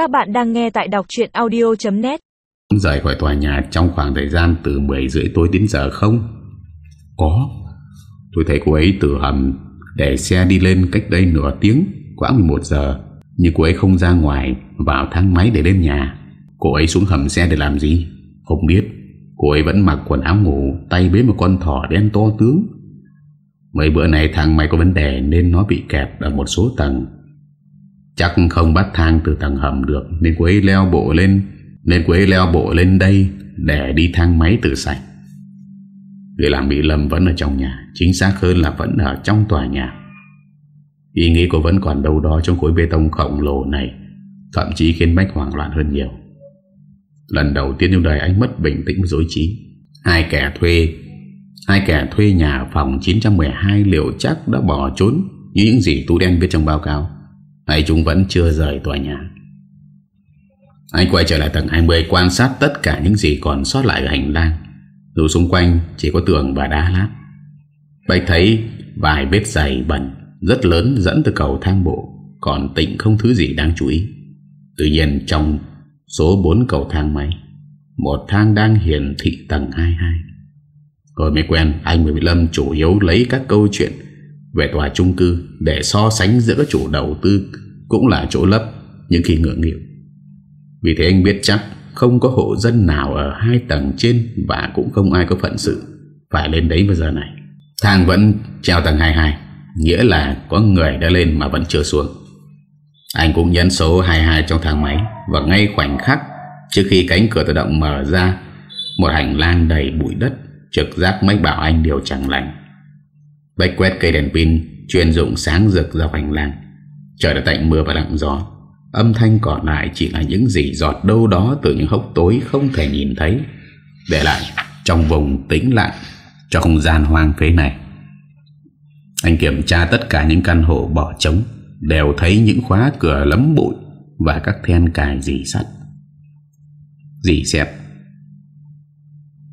Các bạn đang nghe tại đọc chuyện audio.net Rời khỏi tòa nhà trong khoảng thời gian từ 10 rưỡi tối đến giờ không? Có. Tôi thấy cô ấy từ hầm, để xe đi lên cách đây nửa tiếng, khoảng 11 giờ. Nhưng cô ấy không ra ngoài Vào thang máy để lên nhà. Cô ấy xuống hầm xe để làm gì? Không biết. Cô ấy vẫn mặc quần áo ngủ, Tay bế một con thỏ đen to tướng. Mấy bữa này thang máy có vấn đề Nên nó bị kẹt ở một số tầng. Chắc không bắt thang từ tầng hầm được. Nên cô ấy leo bộ lên. Nên cô ấy leo bộ lên đây Để đi thang máy từ sạch. Người làm bị Lâm vẫn ở trong nhà. Chính xác hơn là vẫn ở trong tòa nhà. Ý nghĩ cô vẫn còn đâu đó Trong khối bê tông khổng lồ này. Thậm chí khiến Bách hoảng loạn hơn nhiều. Lần đầu tiên trong đời anh mất bình tĩnh dối trí. Hai kẻ thuê, Hai kẻ thuê nhà phòng 912 liệu chắc đã bỏ trốn Như những gì tú đen viết trong báo cáo. Hay chúng vẫn chưa rời tòa nhà. Anh quay trở lại tầng 20 Quan sát tất cả những gì còn sót lại ở hành lang. Dù xung quanh chỉ có tường và đá lát. Bạch thấy vài vết dày bẩn Rất lớn dẫn từ cầu thang bộ, Còn tịnh không thứ gì đáng chú ý. Tuy nhiên trong số 4 cầu thang máy, Một thang đang hiển thị tầng 22 Rồi mới quen Anh với Lâm chủ yếu lấy các câu chuyện về tòa chung cư, Để so sánh giữa các chủ đầu tư Cũng là chỗ lấp Những khi ngưỡng nghiệp. Vì thế anh biết chắc Không có hộ dân nào ở hai tầng trên Và cũng không ai có phận sự. Phải lên đấy vào giờ này. Thang vẫn treo tầng 22 Nghĩa là có người đã lên mà vẫn chưa xuống. Anh cũng nhấn số 22 trong thang máy, Và ngay khoảnh khắc Trước khi cánh cửa tự động mở ra, Một hành lang đầy bụi đất, Trực giác mấy bảo anh điều chẳng lành Bách quét cây đèn pin, Chuyên dụng sáng rực ra hoành lang. Trời đã tạnh mưa và lặng gió. Âm thanh còn lại chỉ là những gì giọt đâu đó Từ những hốc tối không thể nhìn thấy. Để lại trong vùng tĩnh lặng Cho không gian hoang phế này. Anh kiểm tra tất cả những căn hộ bỏ trống, Đều thấy những khóa cửa lấm bụi Và các then cài dì sắt. Dì xẹp.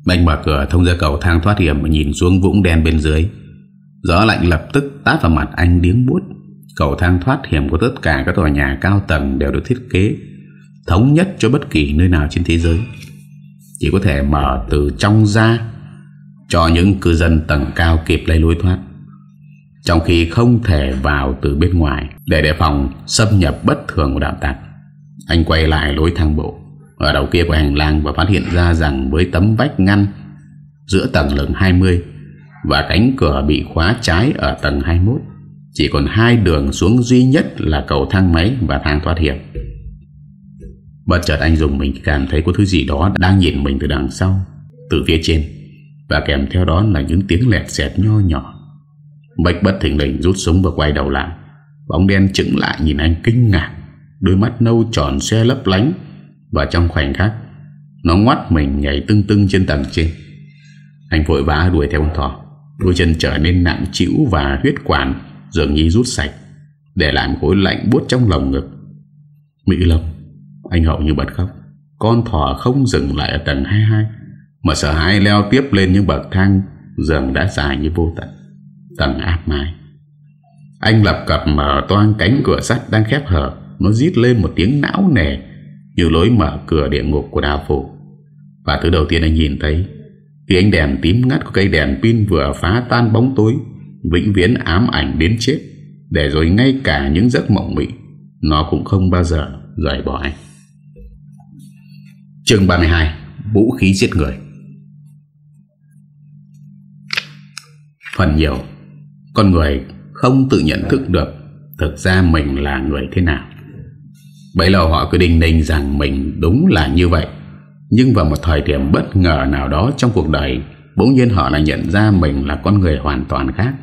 Anh mở cửa thông ra cầu thang thoát hiểm Và nhìn xuống vũng đen bên dưới. Gió lạnh lập tức tát vào mặt anh điếng bút Cầu thang thoát hiểm của tất cả các tòa nhà cao tầng đều được thiết kế, Thống nhất cho bất kỳ nơi nào trên thế giới. Chỉ có thể mở từ trong ra Cho những cư dân tầng cao kịp lấy lối thoát. Trong khi không thể vào từ bên ngoài Để đề phòng xâm nhập bất thường của đạo tặc, Anh quay lại lối thang bộ. Ở đầu kia của hành lang Và phát hiện ra rằng với tấm vách ngăn Giữa tầng lửng 20 và cánh cửa bị khóa trái ở tầng 21 Chỉ còn hai đường xuống duy nhất Là cầu thang máy và thang thoát hiểm. Bất chợt anh dùng mình cảm thấy có thứ gì đó Đang nhìn mình từ đằng sau, Từ phía trên, Và kèm theo đó là những tiếng lẹt xẹt nho nhỏ. Bách bất thình lình rút súng và quay đầu lại. Bóng đen chững lại nhìn anh kinh ngạc, Đôi mắt nâu tròn xe lấp lánh, Và trong khoảnh khắc, Nó ngoắt mình nhảy tưng tưng trên tầng trên. Anh vội vã đuổi theo con thỏ Đôi chân trở nên nặng chịu Và huyết quản, dường như rút sạch, Để làm khối lạnh buốt trong lồng ngực. Mỹ Lâm, Anh hậu như bật khóc. Con thỏ không dừng lại ở tầng 22 Mà sợ hãi leo tiếp lên những bậc thang Dường đã dài như vô tận. Tầng áp mai Anh lập cập mở toan cánh cửa sắt đang khép hở. Nó giít lên một tiếng não nề, Như lối mở cửa địa ngục của đào phủ Và thứ đầu tiên anh nhìn thấy khi ánh đèn tím ngắt của cây đèn pin vừa phá tan bóng tối, Vĩnh viễn ám ảnh đến chết, Để rồi ngay cả những giấc mộng mị, Nó cũng không bao giờ rời bỏ anh. Chương 32 Vũ khí giết người. Phần nhiều, Con người không tự nhận thức được Thực ra mình là người thế nào. Bấy lâu họ cứ đình ninh rằng mình đúng là như vậy. Nhưng vào một thời điểm bất ngờ nào đó trong cuộc đời, Bỗng nhiên họ lại nhận ra mình là con người hoàn toàn khác.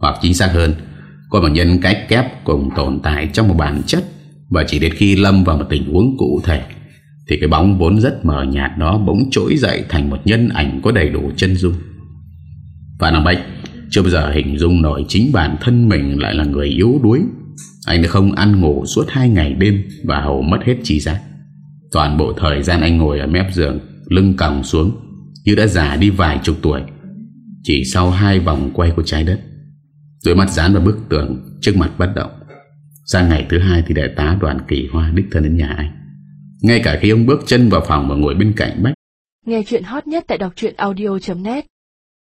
Hoặc chính xác hơn, Có một nhân cách kép cùng tồn tại trong một bản chất Và chỉ đến khi lâm vào một tình huống cụ thể, Thì cái bóng vốn rất mờ nhạt đó bỗng trỗi dậy thành một nhân ảnh có đầy đủ chân dung. Và Nam Bạch chưa bao giờ hình dung nổi chính bản thân mình lại là người yếu đuối. Anh đã không ăn ngủ suốt hai ngày đêm Và hầu mất hết trí giác. Toàn bộ thời gian anh ngồi ở mép giường, Lưng còng xuống, Như đã già đi vài chục tuổi. Chỉ sau hai vòng quay của trái đất, Đôi mắt dán vào bức tường Trước mặt bất động. Sang ngày thứ hai thì đại tá đoàn kỳ hoa Đích thân đến nhà anh. Ngay cả khi ông bước chân vào phòng và ngồi bên cạnh Bách, Nghe chuyện hot nhất tại đọc audio.net